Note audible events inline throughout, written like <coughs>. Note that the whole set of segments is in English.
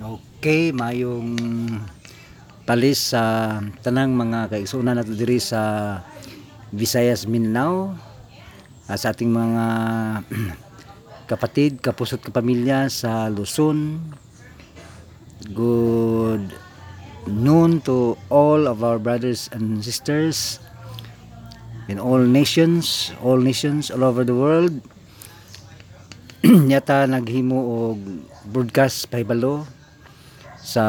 Okay, mayong talis sa tanang mga kaigsunan nato diri sa Visayas Mindanao ah, sa ating mga <clears throat> kapatid, kapusot kapamilya sa Luzon. Good noon to all of our brothers and sisters in all nations, all nations all over the world. <clears throat> Yata naghimo og broadcast pahibalo sa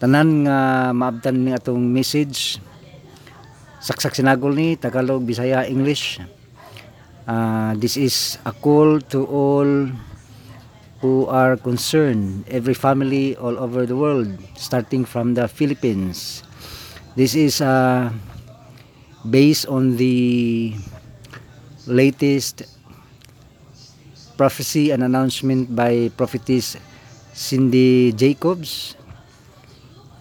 tanan nga maabtan ni atong message saksak sinagol ni Tagalog, Bisaya, English. Uh, this is a call to all who are concerned, every family all over the world, starting from the Philippines. This is uh, based on the latest prophecy and announcement by prophetess Cindy Jacobs,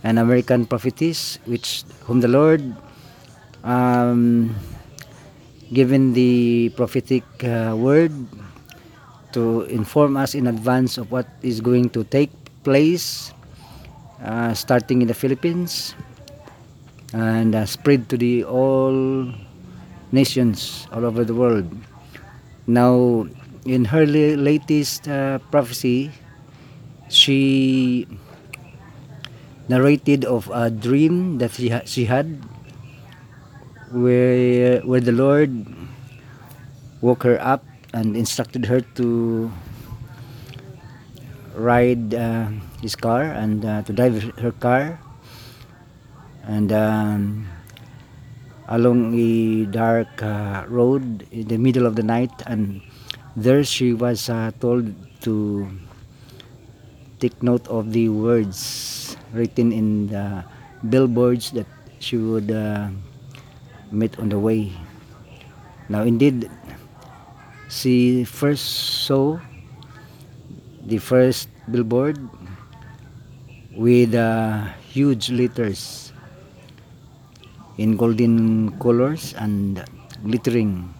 an American prophetess, which whom the Lord um, given the prophetic uh, word to inform us in advance of what is going to take place, uh, starting in the Philippines and uh, spread to the all nations all over the world. Now, in her latest uh, prophecy, she narrated of a dream that she, ha- she had where where the Lord woke her up and instructed her to ride uh, his car and uh, to drive her car and um, along a dark uh, road in the middle of the night and there she was uh, told to take note of the words written in the billboards that she would uh, meet on the way. Now, indeed, she first saw the first billboard with uh, huge letters in golden colors and glittering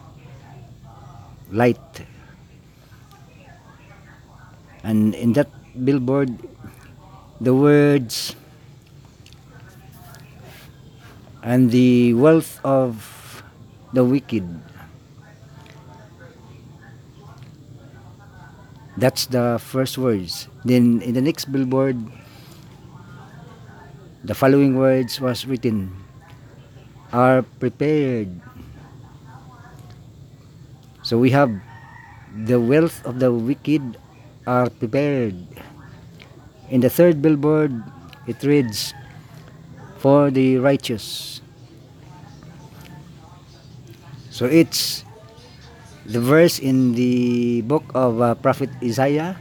light. And in that billboard, the words and the wealth of the wicked. That's the first words. Then in the next billboard, the following words was written are prepared. So we have the wealth of the wicked are prepared. In the third billboard, it reads, For the righteous. So it's the verse in the book of uh, Prophet Isaiah,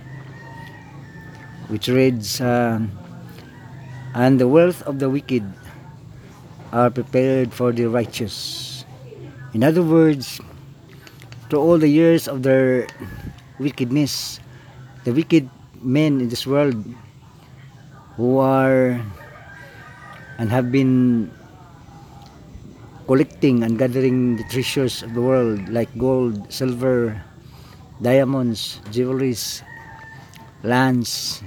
which reads, uh, And the wealth of the wicked are prepared for the righteous. In other words, through all the years of their wickedness, the wicked men in this world who are and have been collecting and gathering the treasures of the world like gold, silver, diamonds, jewelries, lands,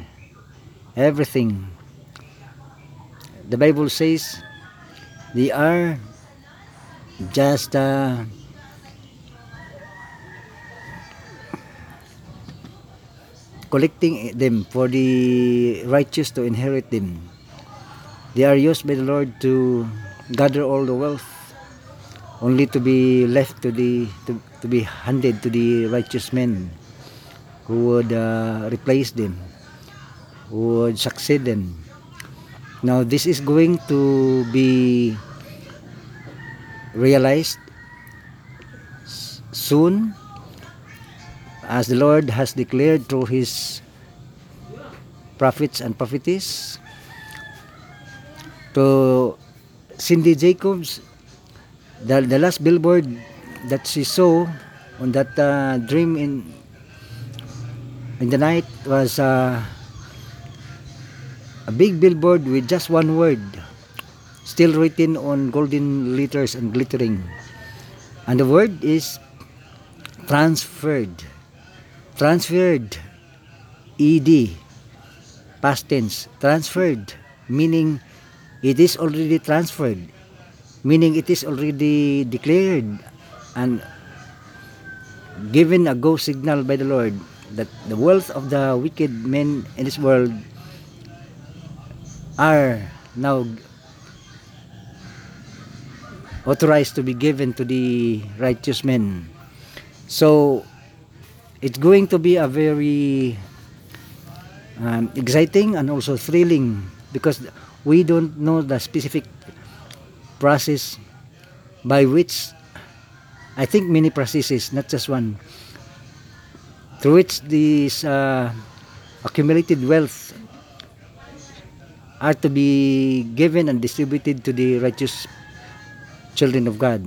everything. The Bible says they are just uh, collecting them for the righteous to inherit them. They are used by the Lord to gather all the wealth, only to be left to the to, to be handed to the righteous men who would uh, replace them, who would succeed them. Now this is going to be realized soon as the Lord has declared through his prophets and prophetess to Cindy Jacobs the, the last billboard that she saw on that uh, dream in in the night was uh, a big billboard with just one word still written on golden letters and glittering. And the word is transferred transferred ed past tense transferred meaning it is already transferred meaning it is already declared and given a go signal by the Lord that the wealth of the wicked men in this world are now authorized to be given to the righteous men. So it's going to be a very um, exciting and also thrilling because we don't know the specific process by which I think many processes, not just one, through which these uh, accumulated wealth are to be given and distributed to the righteous children of God.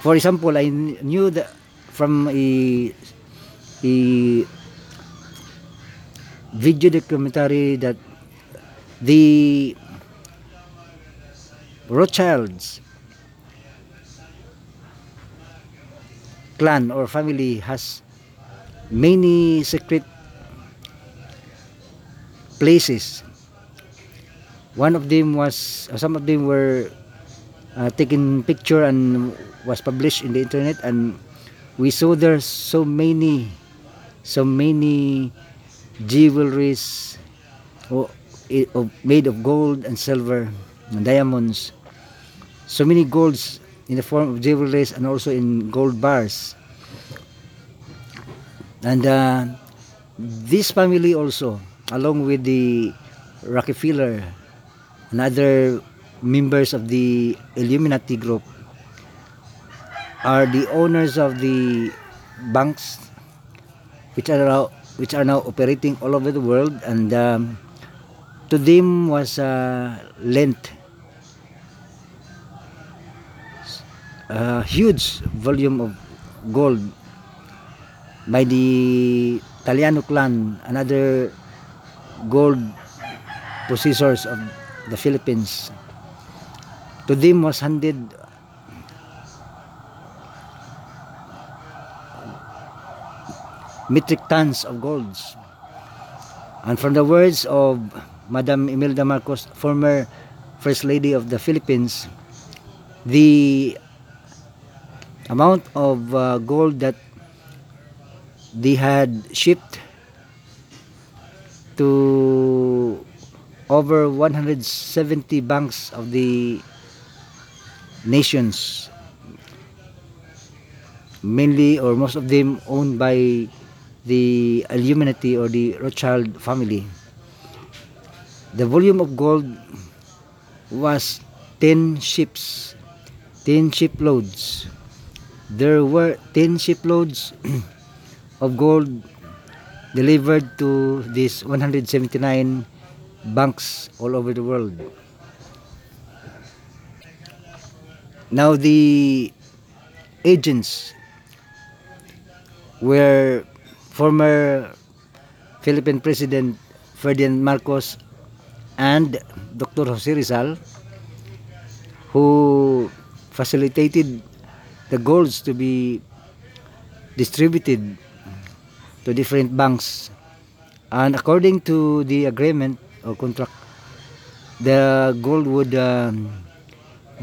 For example, I knew that from a, a video documentary that the Rothschilds clan or family has many secret places. One of them was, uh, some of them were uh, taken picture and was published in the internet and we saw there so many, so many jewelries made of gold and silver and diamonds. So many golds in the form of jewelries and also in gold bars. And uh, this family also, along with the Rockefeller and other members of the Illuminati group, are the owners of the banks which are now, which are now operating all over the world and um, to them was uh, lent a huge volume of gold by the Taliano clan, another gold possessors of the Philippines. To them was handed metric tons of golds. And from the words of Madam Imelda Marcos, former First Lady of the Philippines, the amount of uh, gold that they had shipped to over 170 banks of the nations mainly or most of them owned by the Illuminati or the Rothschild family the volume of gold was 10 ships 10 shiploads there were 10 shiploads <clears throat> of gold delivered to these 179 banks all over the world. Now the agents were former Philippine President Ferdinand Marcos and Dr. Jose Rizal who facilitated the goals to be distributed to different banks and according to the agreement or contract the gold would um,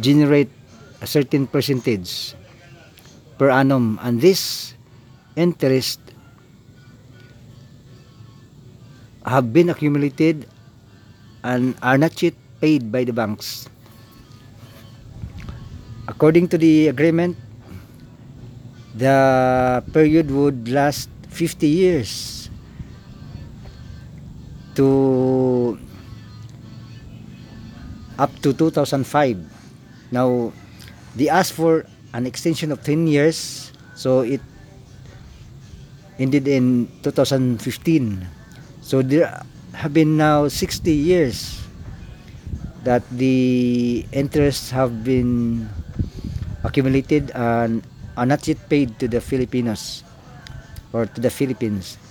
generate a certain percentage per annum and this interest have been accumulated and are not yet paid by the banks. According to the agreement the period would last 50 years to up to 2005 now they asked for an extension of 10 years so it ended in 2015 so there have been now 60 years that the interests have been accumulated and are not yet paid to the Filipinos or to the Philippines.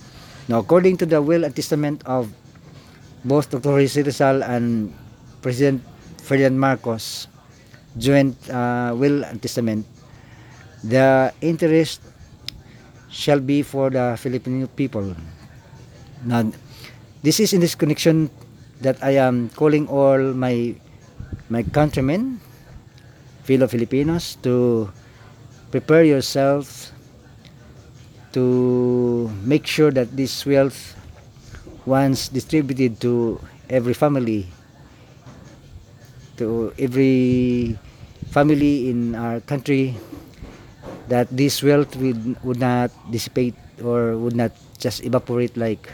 Now, according to the will and testament of both Dr. Jose Rizal and President Ferdinand Marcos, joint uh, will and testament, the interest shall be for the Filipino people. Now, This is in this connection that I am calling all my my countrymen, fellow Filipinos, to prepare yourselves to make sure that this wealth, once distributed to every family, to every family in our country, that this wealth would, would not dissipate or would not just evaporate like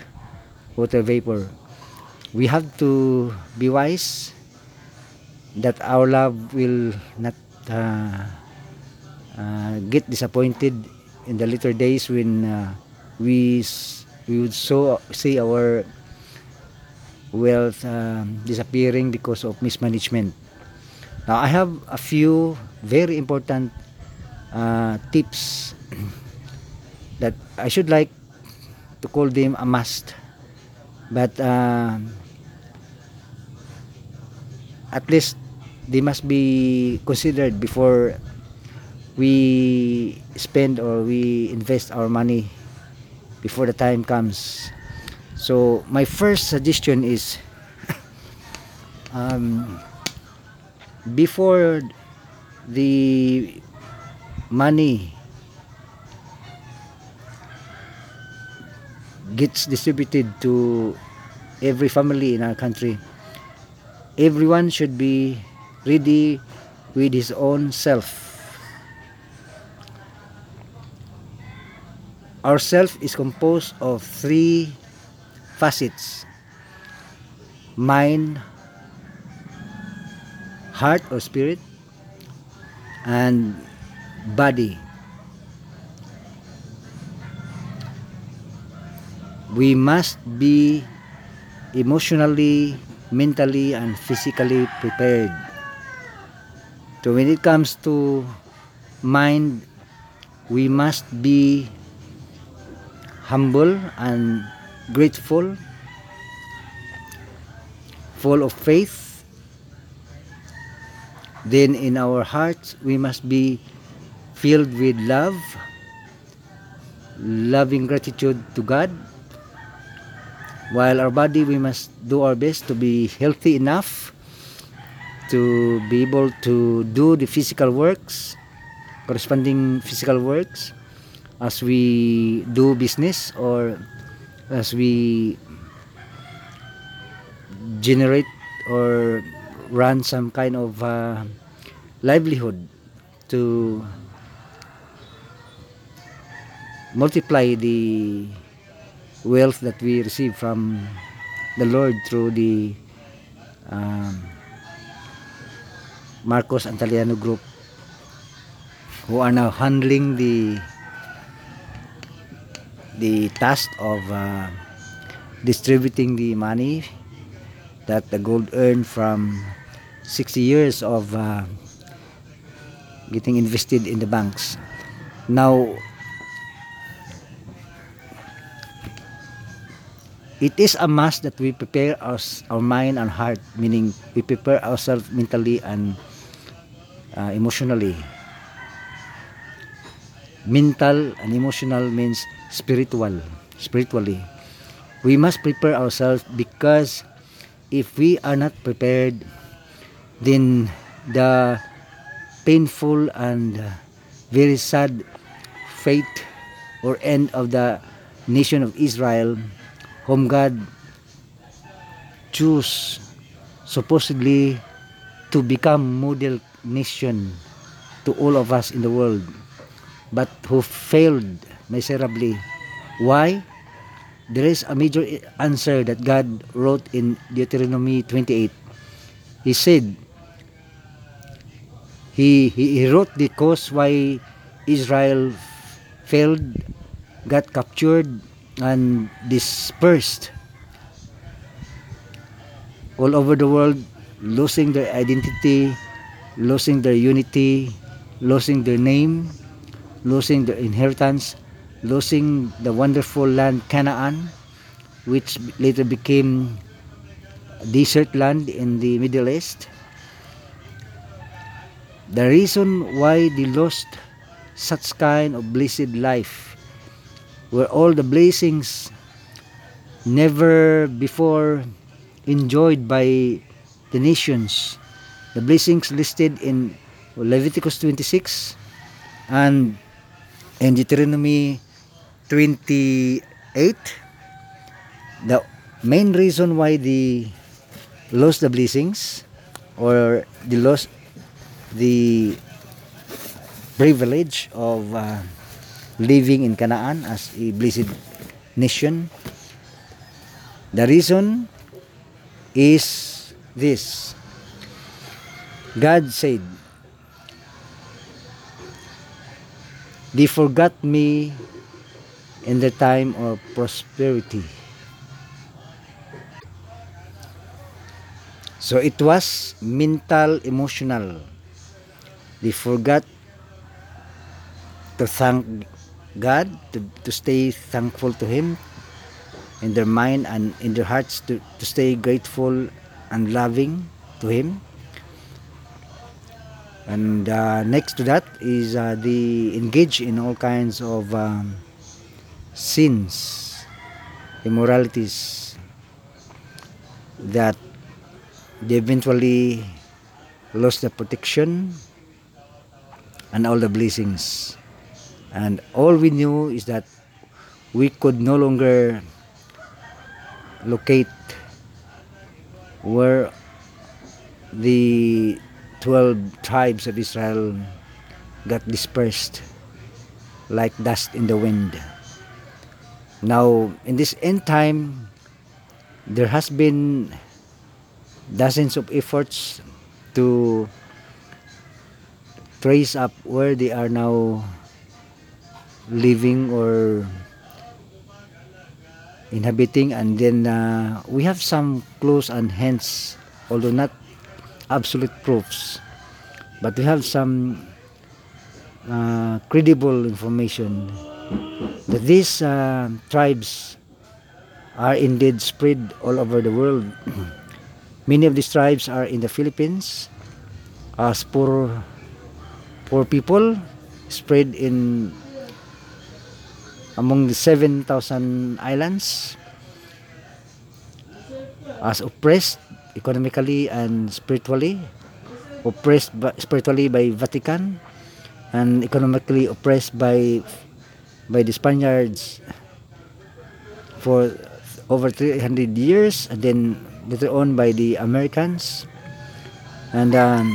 water vapor. We have to be wise that our love will not uh, uh, get disappointed in the later days when uh, we we would so see our wealth um, disappearing because of mismanagement. Now I have a few very important uh, tips <clears throat> that I should like to call them a must, but um at least they must be considered before we spend or we invest our money before the time comes. So my first suggestion is <laughs> um, before the money gets distributed to every family in our country, everyone should be ready with his own self. Our self is composed of three facets mind, heart or spirit, and body. We must be emotionally, mentally, and physically prepared. So when it comes to mind, we must be humble and grateful, full of faith. Then in our hearts, we must be filled with love, loving gratitude to God. While our body, we must do our best to be healthy enough to be able to do the physical works, corresponding physical works, as we do business or as we generate or run some kind of uh, livelihood to multiply the wealth that we receive from the Lord through the um, Marcos and Tallano group who are now handling the the task of uh, distributing the money that the gold earned from 60 years of uh, getting invested in the banks. Now, it is a must that we prepare our, our mind and heart, meaning we prepare ourselves mentally and uh, emotionally. Mental and emotional means spiritual, spiritually. We must prepare ourselves because if we are not prepared, then the painful and very sad fate or end of the nation of Israel, whom God chose supposedly to become model nation to all of us in the world, but who failed miserably. Why? There is a major answer that God wrote in Deuteronomy 28. He said, he, he, he wrote the cause why Israel failed, got captured, and dispersed all over the world, losing their identity, losing their unity, losing their name, losing their inheritance, losing the wonderful land Canaan, which later became a desert land in the Middle East. The reason why they lost such kind of blessed life, where all the blessings never before enjoyed by the nations. The blessings listed in Leviticus 26 and in Deuteronomy 28 the main reason why they lost the blessings or they lost the privilege of uh, living in Canaan as a blessed nation. The reason is this. God said, They forgot me in the time of prosperity. So it was mental, emotional. They forgot to thank God, to, to stay thankful to Him in their mind and in their hearts to, to stay grateful and loving to Him. And uh, next to that is uh, the engage in all kinds of um, sins, immoralities that they eventually lost the protection and all the blessings. And all we knew is that we could no longer locate where the 12 tribes of Israel got dispersed like dust in the wind. Now, in this end time, there has been dozens of efforts to trace up where they are now living or inhabiting and then uh, we have some clues and hints although not absolute proofs but we have some uh, credible information that these uh, tribes are indeed spread all over the world. <clears throat> Many of these tribes are in the Philippines as poor poor people spread in among the 7,000 islands as oppressed economically and spiritually oppressed by, spiritually by Vatican and economically oppressed by by the Spaniards for over 300 years and then later on by the Americans. And um,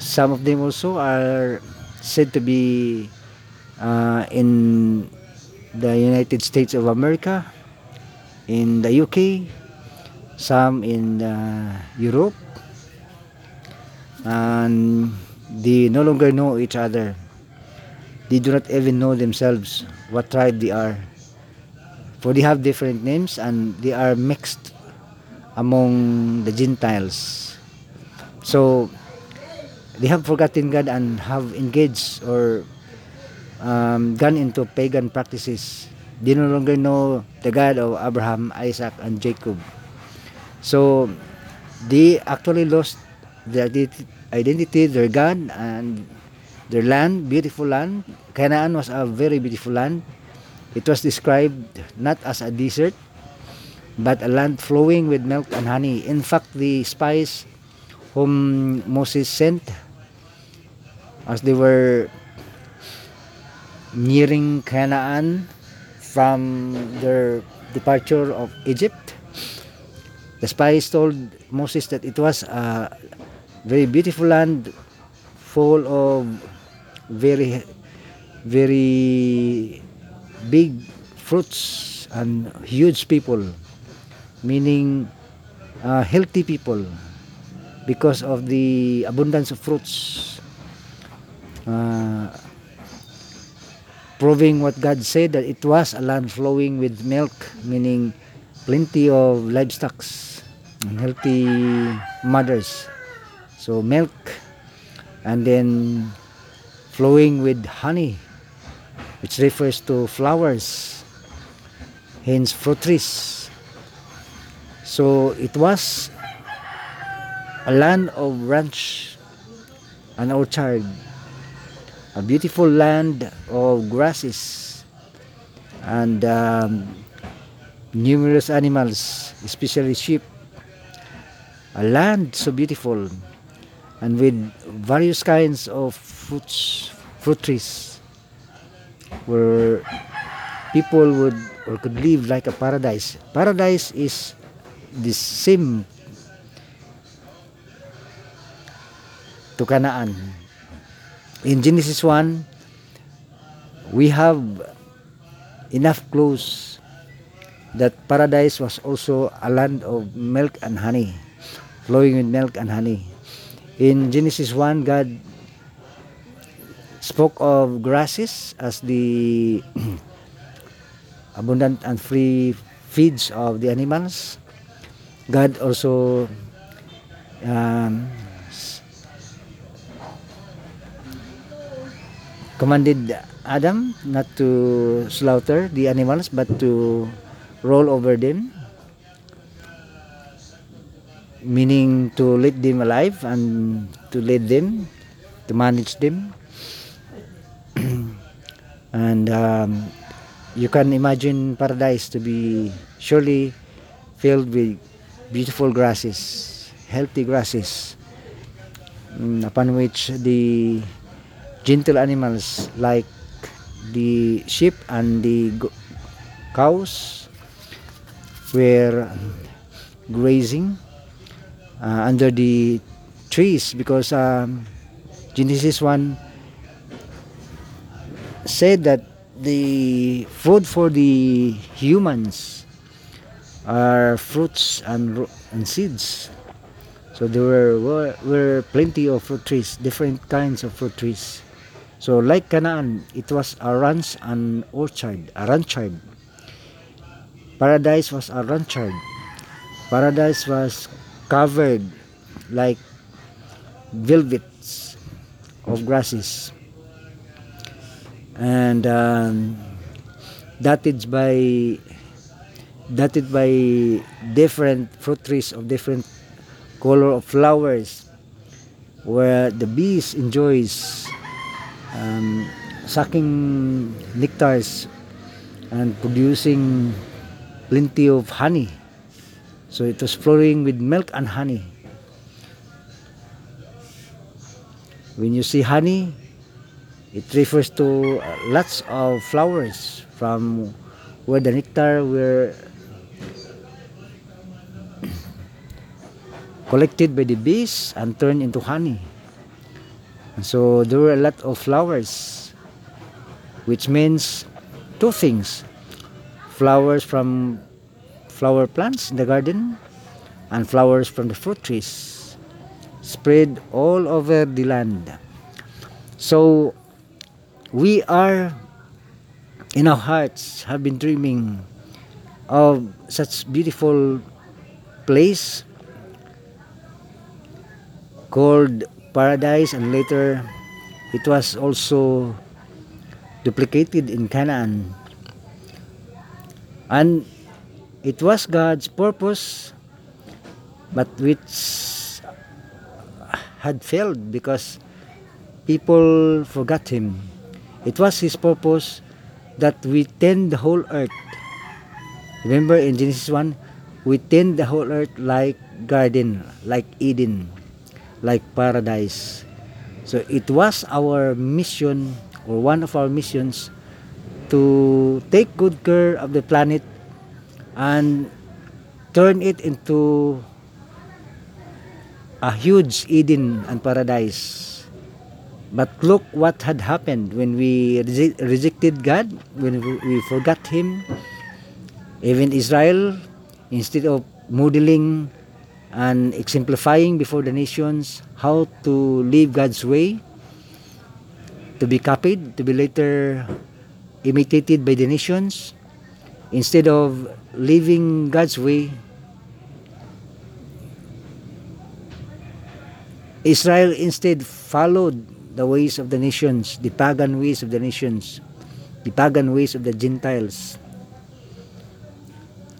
some of them also are said to be uh, in the United States of America, in the UK, some in uh, Europe, and they no longer know each other. They do not even know themselves what tribe they are. For they have different names and they are mixed among the Gentiles. So they have forgotten God and have engaged or um, gone into pagan practices. They no longer know the God of Abraham, Isaac, and Jacob. So they actually lost their identity, their God, and their land, beautiful land. Canaan was a very beautiful land. It was described not as a desert, but a land flowing with milk and honey. In fact, the spies whom Moses sent as they were nearing Canaan from their departure of Egypt. The spies told Moses that it was a very beautiful land full of very very big fruits and huge people meaning uh, healthy people because of the abundance of fruits uh, proving what God said that it was a land flowing with milk, meaning plenty of livestock and healthy mothers. So milk and then flowing with honey, which refers to flowers, hence fruit trees. So it was a land of ranch and orchard a beautiful land of grasses and um, numerous animals, especially sheep, a land so beautiful, and with various kinds of fruits, fruit trees, where people would or could live like a paradise. Paradise is the same to Canaan. In Genesis 1, we have enough clues that paradise was also a land of milk and honey, flowing with milk and honey. In Genesis 1, God spoke of grasses as the <clears throat> abundant and free feeds of the animals. God also um, commanded Adam not to slaughter the animals but to roll over them. Meaning to let them alive and to let them to manage them. <clears throat> And um, you can imagine paradise to be surely filled with beautiful grasses healthy grasses mm, upon which the gentle animals like the sheep and the cows were grazing uh, under the trees because um, Genesis 1 said that the food for the humans are fruits and, and seeds. So there were, were, were plenty of fruit trees different kinds of fruit trees so like Canaan, it was a ranch and orchard, a ranchard. Paradise was a ranchard. Paradise was covered like velvets of grasses and um, dotted by dotted by different fruit trees of different color of flowers where the bees enjoys um, sucking nectars and producing plenty of honey. So it was flowing with milk and honey. When you see honey, it refers to uh, lots of flowers from where the nectar were <coughs> collected by the bees and turned into honey. So there were a lot of flowers, which means two things. Flowers from flower plants in the garden and flowers from the fruit trees spread all over the land. So we are in our hearts have been dreaming of such beautiful place called paradise and later it was also duplicated in Canaan. And it was God's purpose but which had failed because people forgot him. It was his purpose that we tend the whole earth. Remember in Genesis 1, we tend the whole earth like garden, like Eden like paradise. So it was our mission or one of our missions to take good care of the planet and turn it into a huge Eden and paradise. But look what had happened when we rejected God, when we forgot Him. Even Israel, instead of modeling and exemplifying before the nations how to live God's way, to be copied, to be later imitated by the nations. Instead of living God's way, Israel instead followed the ways of the nations, the pagan ways of the nations, the pagan ways of the Gentiles.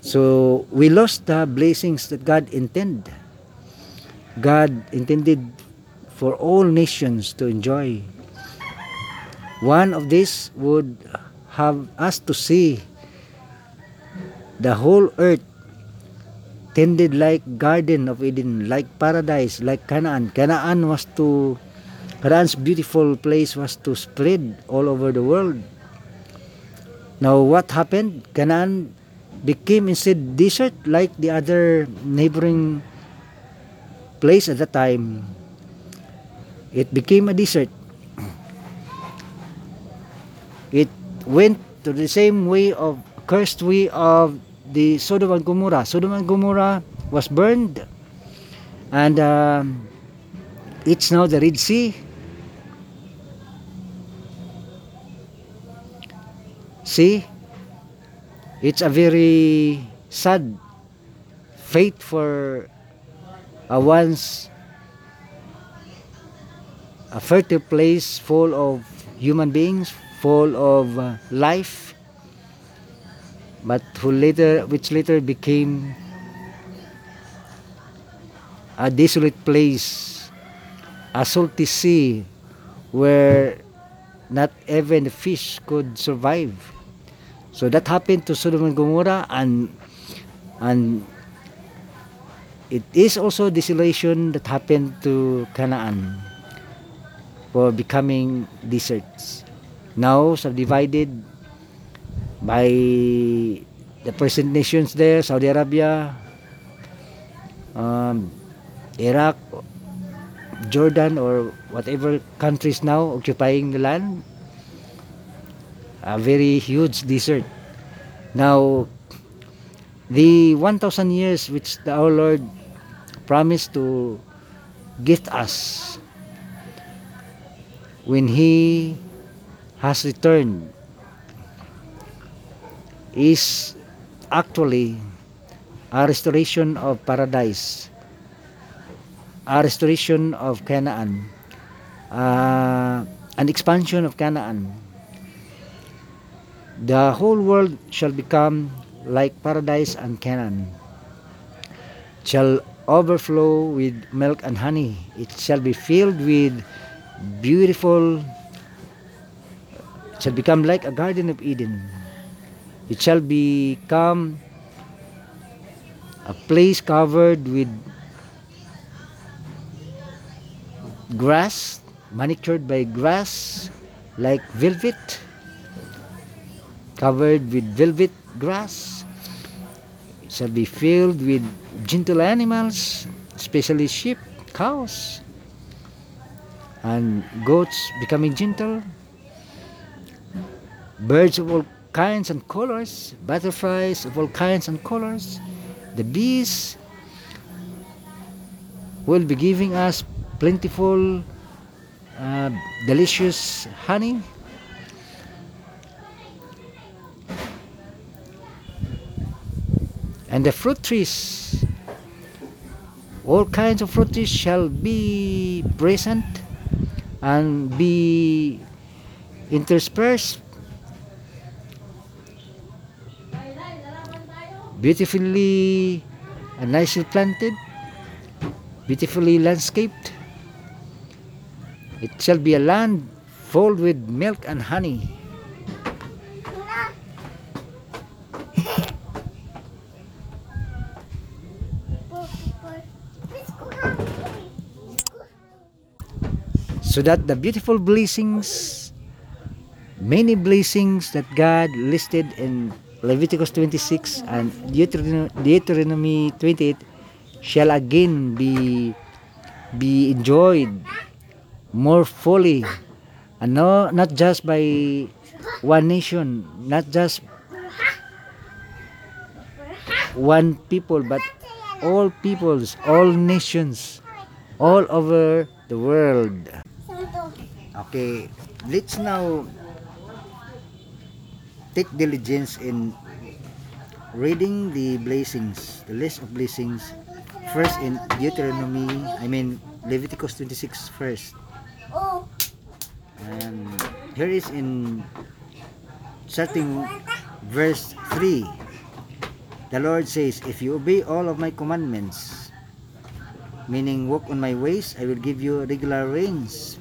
So we lost the blessings that God intended. God intended for all nations to enjoy. One of these would have us to see the whole earth tended like garden of Eden, like paradise, like Canaan. Canaan was to Canaan's beautiful place was to spread all over the world. Now what happened? Canaan became instead desert like the other neighboring place at the time. It became a desert. It went to the same way of cursed way of the Sodom and Gomorrah. Sodom and Gomorrah was burned, and um, it's now the Red Sea. See, it's a very sad fate for a once a fertile place full of human beings, full of uh, life, but who later, which later became a desolate place, a salty sea where not even the fish could survive. So that happened to Sodom and Gomorrah and and it is also desolation that happened to Canaan for becoming deserts. Now subdivided by the present nations there, Saudi Arabia, um, Iraq, Jordan or whatever countries now occupying the land. A very huge desert. Now, the 1,000 years which the, our Lord promised to gift us when He has returned is actually a restoration of paradise, a restoration of Canaan, uh, an expansion of Canaan. The whole world shall become like paradise and Canaan, shall overflow with milk and honey. It shall be filled with beautiful, shall become like a garden of Eden. It shall become a place covered with grass, manicured by grass like velvet, covered with velvet grass. It shall be filled with gentle animals, especially sheep, cows, and goats becoming gentle, birds of all kinds and colors, butterflies of all kinds and colors, the bees will be giving us plentiful, uh, delicious honey. And the fruit trees, all kinds of fruit trees shall be present and be interspersed beautifully and nicely planted, beautifully landscaped. It shall be a land full with milk and honey. So that the beautiful blessings, many blessings that God listed in Leviticus 26 and Deuteronomy, Deuteronomy 28 shall again be be enjoyed more fully. And no, not just by one nation not just one people but all peoples all nations all over the world okay let's now take diligence in reading the blessings, the list of blessings, first in Deuteronomy, I mean Leviticus 26 first. And here is in starting verse 3. The Lord says, If you obey all of my commandments, meaning walk on my ways, I will give you regular rains.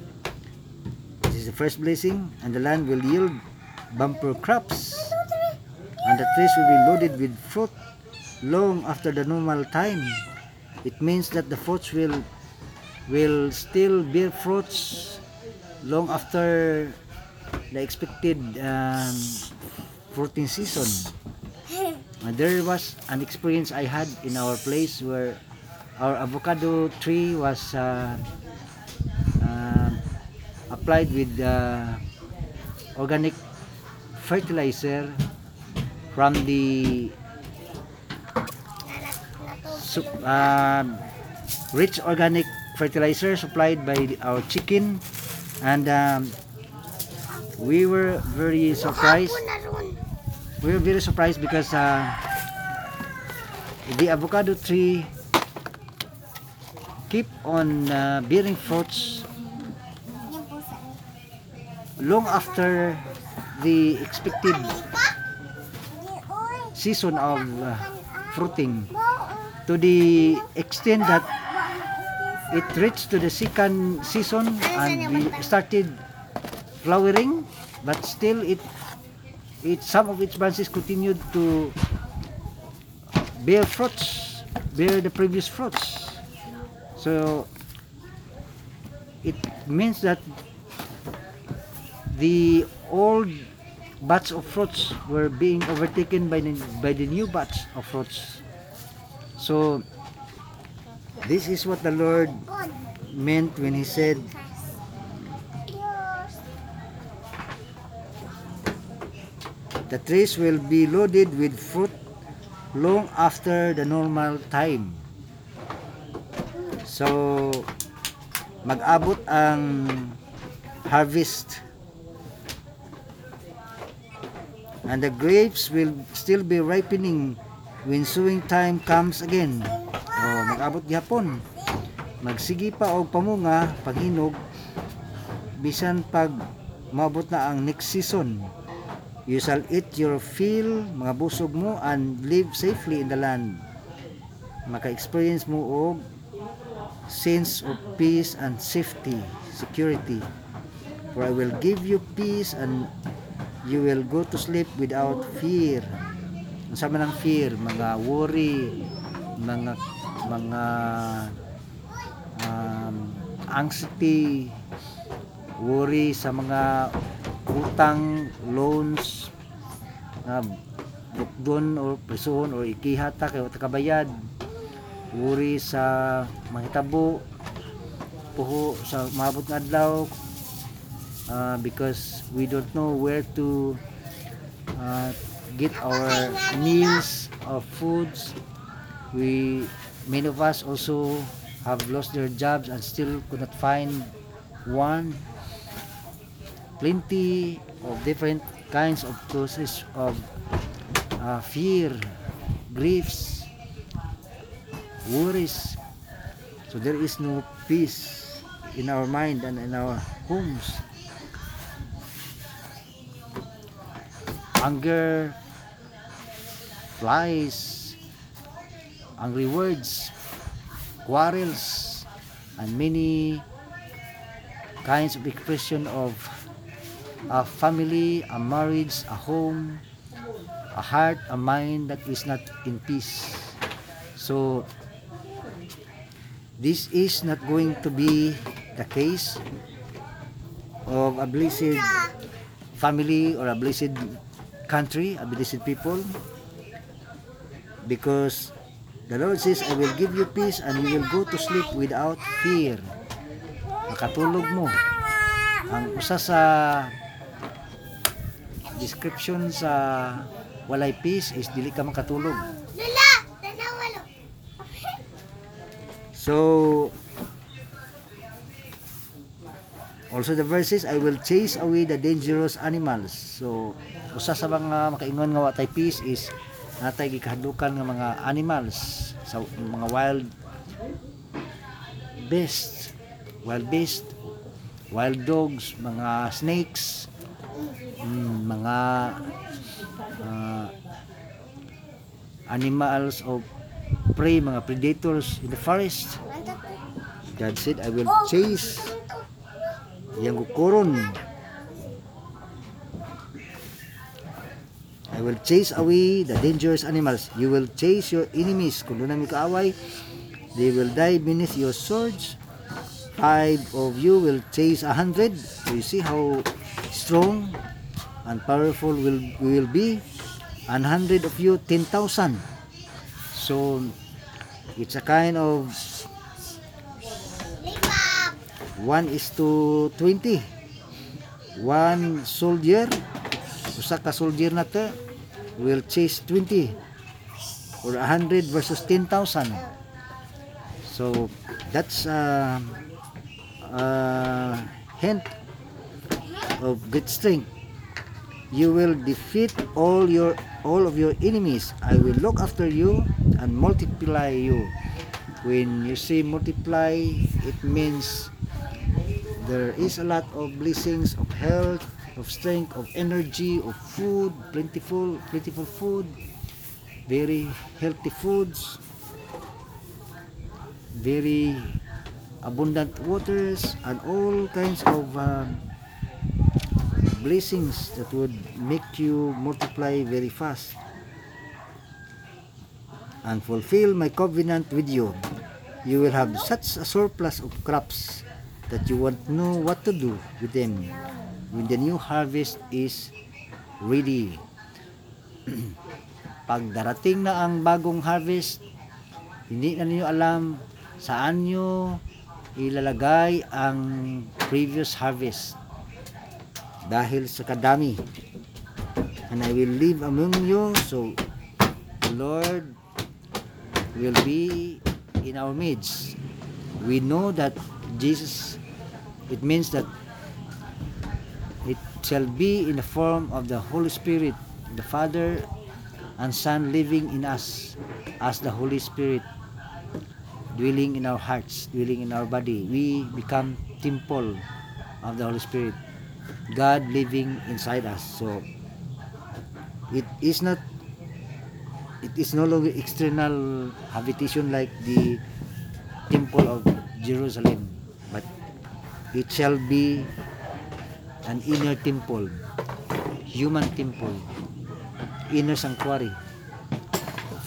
First blessing, and the land will yield bumper crops. and the trees will be loaded with fruit long after the normal time. It means that the fruits will will still bear fruits long after the expected um, fruiting season. Uh, there was an experience I had in our place where our avocado tree was uh, uh, applied with uh, organic fertilizer from the um, rich organic fertilizer supplied by our chicken. And um, we were very surprised. We were very surprised because uh, the avocado tree keep on uh, bearing fruits long after the expected season of uh, fruiting to the extent that it reached to the second season and we started flowering but still it it some of its branches continued to bear fruits bear the previous fruits. So it means that the old batch of fruits were being overtaken by the, by the new batch of fruits so this is what the Lord meant when he said the trees will be loaded with fruit long after the normal time. So mag-abot ang harvest and the grapes will still be ripening when sowing time comes again. Oh, mag-abot gihapon. Magsigi pa og pamunga paghinog bisan pag maabot na ang next season. You shall eat your fill, mga busog mo, and live safely in the land. Maka-experience mo og sense of peace and safety, security. For I will give you peace and you will go to sleep without fear. Ang sama ng fear, mga worry, mga mga um, anxiety, worry sa mga utang, loans, na bukdon or prison or ikihata kay wata kabayad worry sa mahitabo puho sa maabot nga adlaw uh, because we don't know where to uh, get our meals of foods we many of us also have lost their jobs and still could not find one plenty of different kinds of causes of uh, fear, griefs, worries. So there is no peace in our mind and in our homes. Anger, flies, angry words, quarrels, and many kinds of expression of a family, a marriage, a home, a heart, a mind that is not in peace. So, this is not going to be the case of a blessed family or a blessed country, a blessed people. Because the Lord says, I will give you peace and you will go to sleep without fear. Makatulog mo. Ang usa sa description sa walay peace is dili ka makatulog. So also the verses I will chase away the dangerous animals. So usa sa mga makaingon nga watay peace is natay gikahadukan nga mga animals sa mga wild beasts, wild beast, wild dogs, mga snakes, mm, mga ah, animals of prey, mga predators in the forest. God said, I will chase yang kukuron. I will chase away the dangerous animals. You will chase your enemies. Kung doon namin kaaway, they will die beneath your swords. Five of you will chase a hundred. So you see how strong and powerful will will be. An hundred of you, ten thousand. So it's a kind of Lima. one is to 20. One soldier, usa ka soldier na to, will chase 20 or 100 versus 10,000. So that's a, a hint of great strength. You will defeat all your all of your enemies. I will look after you and multiply you. When you say multiply, it means there is a lot of blessings of health, of strength, of energy, of food, plentiful, plentiful food, very healthy foods, very abundant waters, and all kinds of um, blessings that would make you multiply very fast and fulfill my covenant with you. You will have such a surplus of crops that you won't know what to do with them when the new harvest is ready. <clears throat> Pag darating na ang bagong harvest, hindi na niyo alam saan nyo ilalagay ang previous harvest dahil sa kadami. And I will live among you so the Lord will be in our midst. We know that Jesus, it means that it shall be in the form of the Holy Spirit, the Father and Son living in us as the Holy Spirit dwelling in our hearts, dwelling in our body. We become temple of the Holy Spirit. God living inside us. So it is not it is no longer external habitation like the temple of Jerusalem, it shall be an inner temple, human temple, inner sanctuary.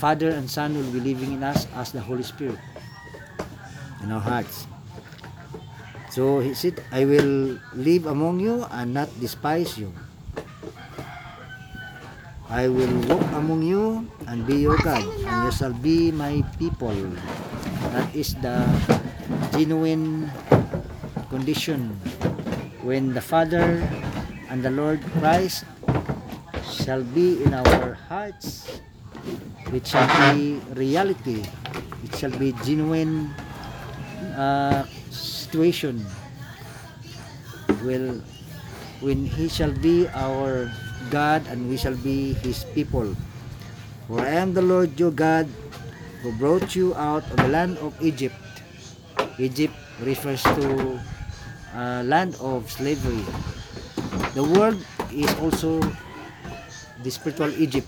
Father and Son will be living in us as the Holy Spirit in our hearts. So he said, I will live among you and not despise you. I will walk among you and be your God, and you shall be my people. That is the genuine condition when the Father and the Lord Christ shall be in our hearts. It shall be reality. It shall be genuine uh, situation. Will when He shall be our God and we shall be His people. For I am the Lord your God who brought you out of the land of Egypt. Egypt refers to uh, land of slavery. The world is also the spiritual Egypt.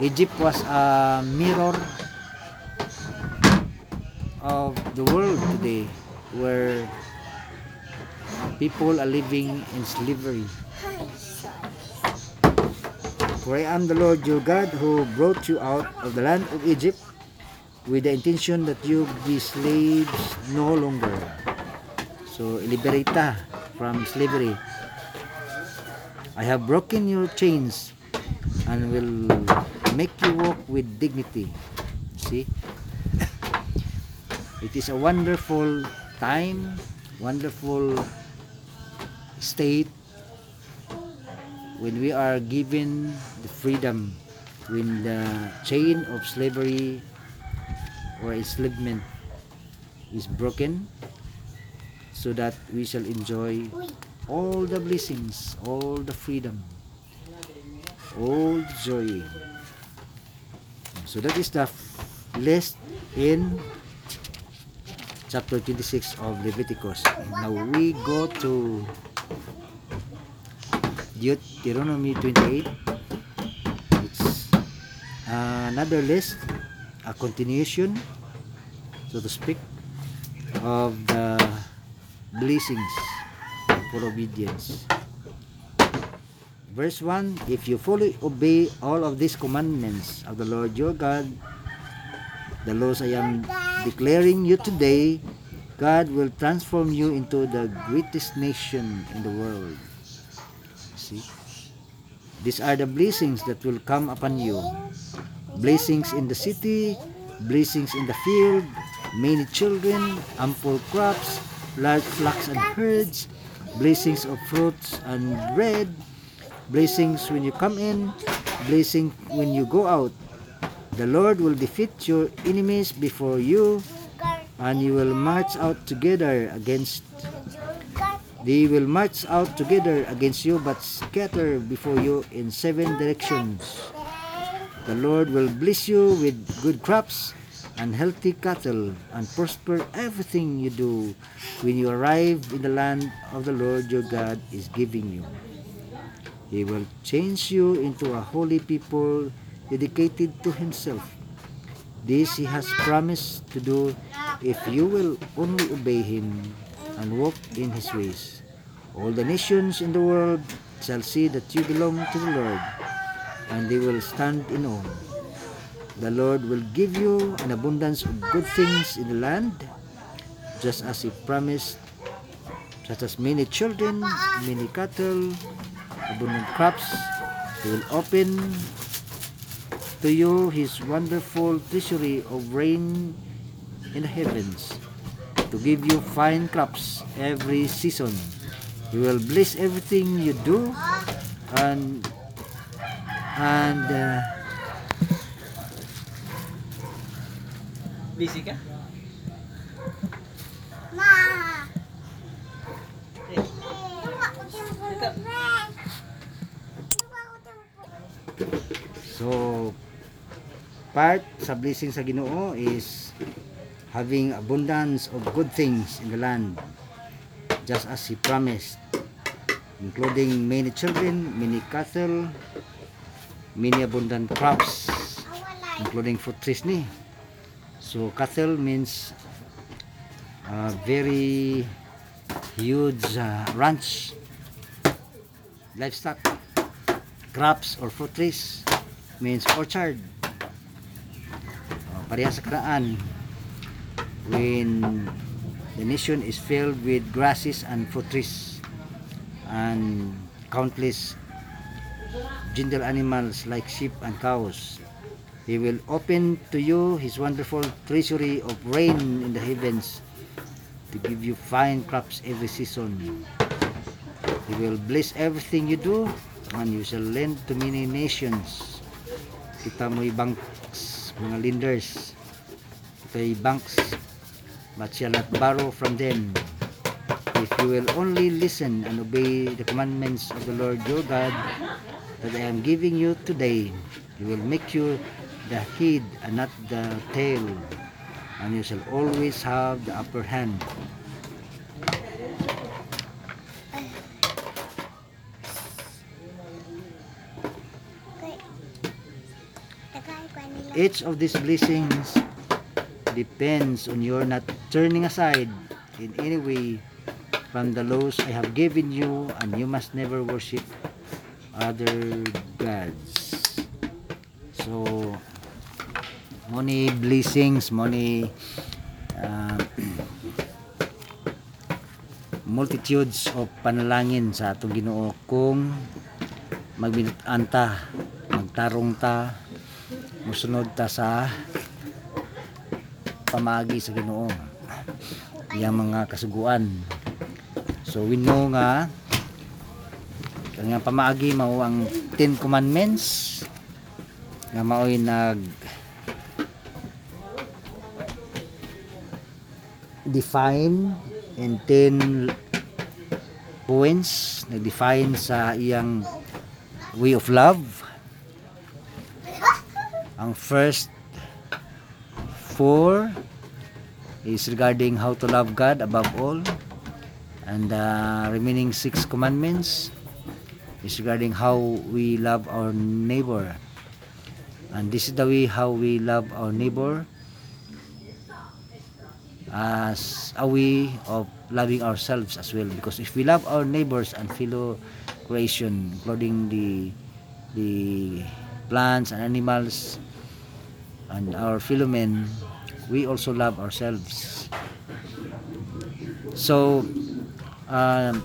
Egypt was a mirror of the world today where people are living in slavery. For I am the Lord your God who brought you out of the land of Egypt with the intention that you be slaves no longer. So, liberate ta from slavery. I have broken your chains and will make you walk with dignity. See? <laughs> It is a wonderful time, wonderful state when we are given the freedom when the chain of slavery or enslavement is broken so that we shall enjoy all the blessings all the freedom all the joy. So that is the list in chapter 26 of Leviticus. Now we go to Deuteronomy 28 it's another list a continuation so to speak of the blessings for obedience Verse 1 If you fully obey all of these commandments of the Lord your God, the laws I am declaring you today, God will transform you into the greatest nation in the world. See? These are the blessings that will come upon you. Blessings in the city, blessings in the field, many children, ample crops, large flocks and herds, blessings of fruits and bread, blessings when you come in, blessing when you go out. The Lord will defeat your enemies before you, and you will march out together against they will march out together against you but scatter before you in seven directions. The Lord will bless you with good crops and healthy cattle and prosper everything you do when you arrive in the land of the Lord your God is giving you. He will change you into a holy people dedicated to himself. This he has promised to do if you will only obey him and walk in his ways. All the nations in the world shall see that you belong to the Lord, and they will stand in awe. The Lord will give you an abundance of good things in the land, just as he promised, such as many children, many cattle, abundant crops. He will open to you his wonderful treasury of rain in the heavens to give you fine crops every season. He will bless everything you do and and uh, Busy ka? Ma! Eh. Ito. So part sa blessing sa Ginoo is having abundance of good things in the land just as he promised including many children, many cattle, many abundant crops including food trees ni. So cattle means uh, very huge uh, ranch livestock. Crops or fruit trees means orchard. Uh, pareha sa karaan when the nation is filled with grasses and fruit trees and countless gentle animals like sheep and cows. He will open to you his wonderful treasury of rain in the heavens to give you fine crops every season. He will bless everything you do and you shall lend to many nations. Kita mo'y banks, mga lenders. Ito'y banks, but shall not borrow from them. If you will only listen and obey the commandments of the Lord your God that I am giving you today, He will make you the head and not the tail, and you shall always have the upper hand. Each of these blessings depends on your not turning aside in any way from the laws I have given you, and you must never worship other gods. So, money blessings, money uh, <clears throat> multitudes of panalangin sa atong Ginoo kung magbinutan ta, magtarong ta, musunod ta sa pamagi sa Ginoo. Yang mga kasuguan. So we know nga kanya pamagi mao ang 10 commandments nga mao'y nag define in 10 points nag-define sa iyang way of love ang first four is regarding how to love God above all. And the remaining six commandments is regarding how we love our neighbor. And this is the way how we love our neighbor as a way of loving ourselves as well. Because if we love our neighbors and fellow creation, including the the plants and animals and our fellow men, we also love ourselves. So, um,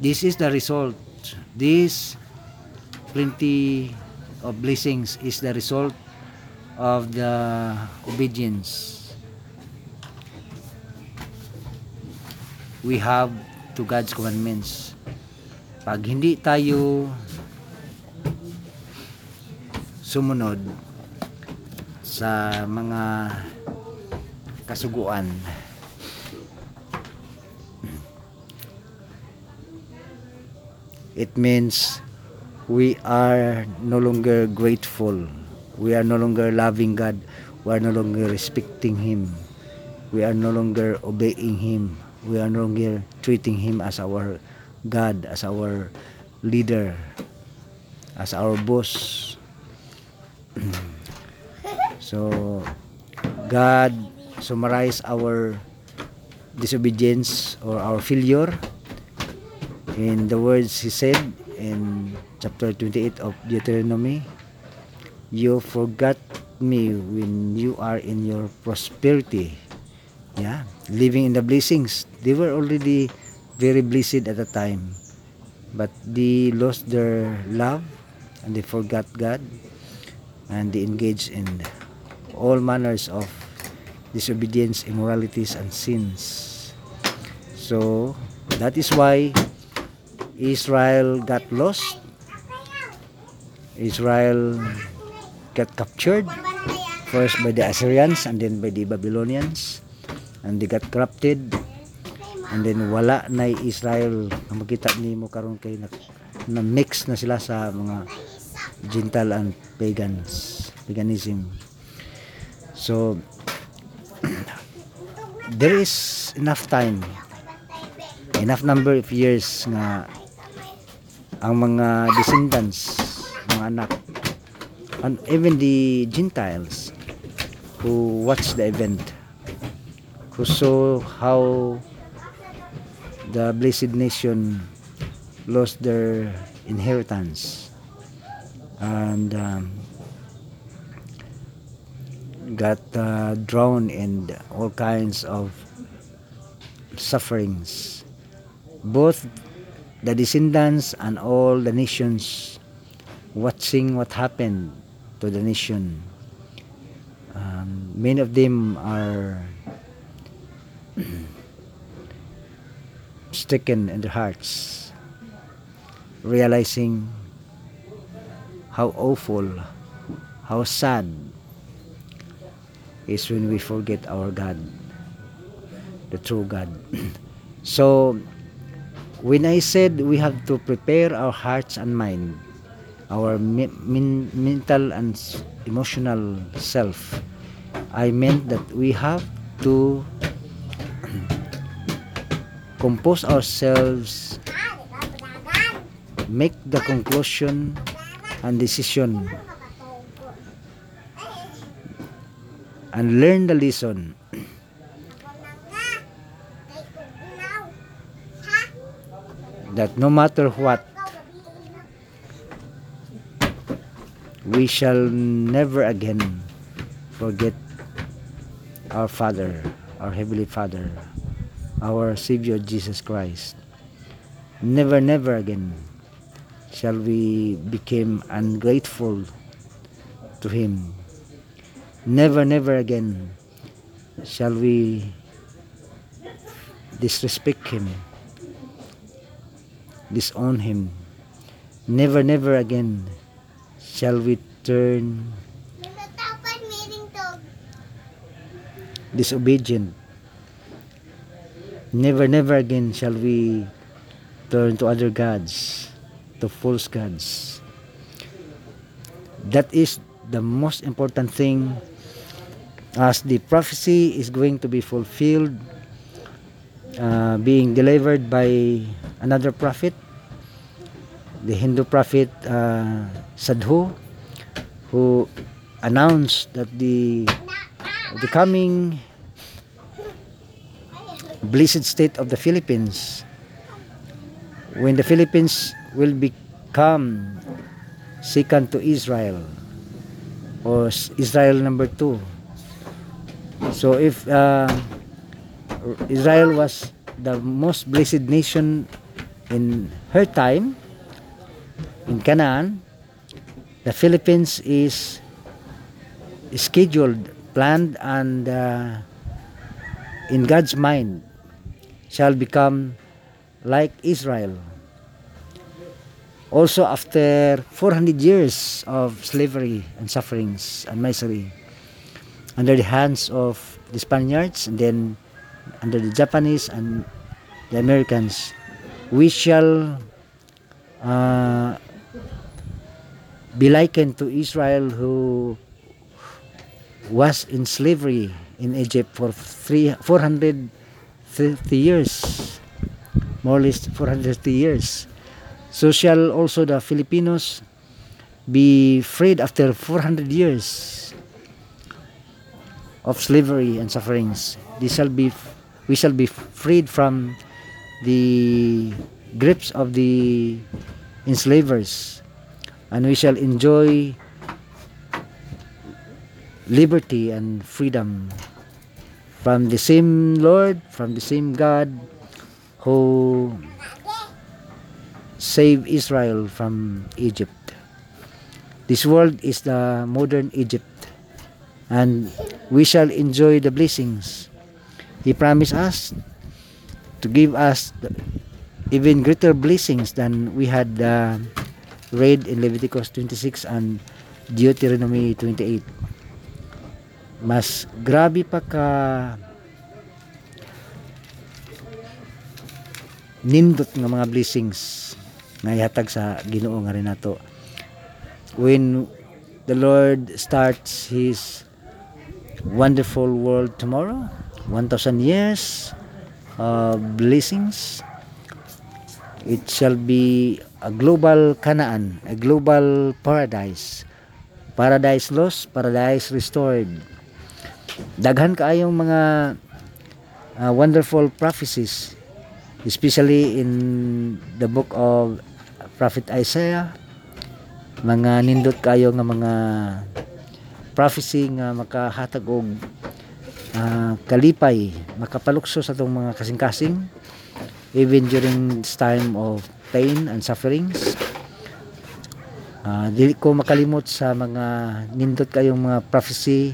this is the result. This plenty of blessings is the result of the obedience we have to God's commandments. Pag hindi tayo sumunod sa mga kasuguan it means we are no longer grateful we are no longer loving God. We are no longer respecting him. We are no longer obeying him. We are no longer treating him as our God as our leader as our boss. <clears throat> So God summarize our disobedience or our failure in the words he said in chapter 28 of Deuteronomy you forgot me when you are in your prosperity. Yeah living in the blessings. They were already very blessed at the time. But they lost their love and they forgot God and they engaged in all manners of disobedience immoralities and sins. So that is why Israel got lost. Israel got captured. First by the Assyrians and then by the Babylonians. And they got corrupted. And then wala na Israel. Makita nimo karon kay na, na mix na sila sa mga Gentile and pagans. Paganism. So <clears throat> there is enough time. Enough number of years nga ang mga descendants mga anak and even the Gentiles who watched the event who saw how the blessed nation lost their inheritance. And um, got uh, drowned in all kinds of sufferings. Both the descendants and all the nations watching what happened to the nation um, many of them are <clears throat> stricken in their hearts, realizing how awful, how sad is when we forget our God, the true God. <clears throat> so, when I said we have to prepare our hearts and mind, our mental and emotional self, I meant that we have to <clears throat> compose ourselves, make the conclusion and decision, and learn the lesson. <clears throat> That no matter what, we shall never again forget our Father, our Heavenly Father, our Savior Jesus Christ. Never, never again shall we become ungrateful to Him. Never, never again shall we disrespect Him, disown Him. Never, never again shall we turn Natapad meeting to. disobedient. Never, never again shall we turn to other gods, to false gods. That is the most important thing as the prophecy is going to be fulfilled, uh, being delivered by another prophet, the Hindu prophet uh, Sadhu, who announced that the the coming blessed state of the Philippines when the Philippines will become second to Israel or Israel number two. So if uh, Israel was the most blessed nation in her time in Canaan, the Philippines is scheduled, planned, and uh, in God's mind shall become like Israel. Also, after 400 years of slavery and sufferings and misery, under the hands of the Spaniards and then under the Japanese and the Americans, we shall uh, be likened to Israel who was in slavery in Egypt for three, 450 years, more or less 450 years. So shall also the Filipinos be freed after 400 years of slavery and sufferings. They shall be, we shall be freed from the grips of the enslavers, and we shall enjoy liberty and freedom from the same Lord, from the same God who saved Israel from Egypt. This world is the modern Egypt, and we shall enjoy the blessings. He promised us to give us even greater blessings than we had uh, read in Leviticus 26 and Deuteronomy 28. Mas grabe pa ka nindot nga mga blessings nga ihatag sa Ginoo nga rin nato. When the Lord starts his wonderful world tomorrow, 1000 years of blessings, it shall be a global Canaan, a global paradise. Paradise lost, paradise restored. Daghan kaayong mga uh, wonderful prophecies especially in the book of Prophet Isaiah mga nindot kayo nga mga prophecy nga makahatag og ah, kalipay makapalukso sa itong mga kasing-kasing even during this time of pain and sufferings. Ah, dili ko makalimot sa mga nindot kayong mga prophecy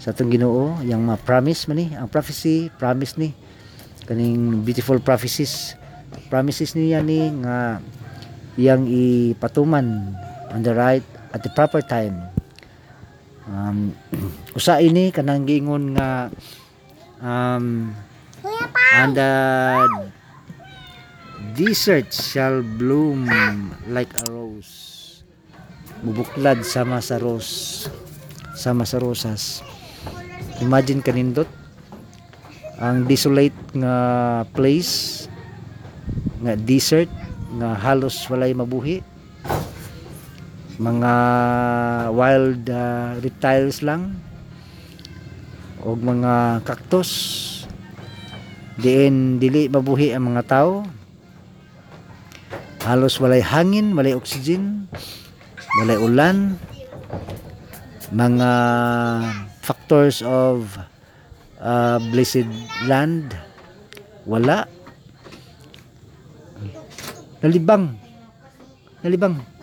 sa itong Ginoo yung mga promise man ni ang prophecy promise ni kaning beautiful prophecies. Promises niya ni nga iyang ipatuman on the right at the proper time. Um, <clears throat> usa ini kanang giingon nga um, and the desert shall bloom like a rose. Bubuklad sama sa rose sama sa rosas. Imagine kanindot ang desolate nga place nga desert nga halos walay mabuhi. Mga wild uh, reptiles lang. O mga cactus. Diin dili mabuhi ang mga tao halos walay hangin walay oxygen walay ulan. Mga factors of uh, blessed land wala. Nalibang. Nalibang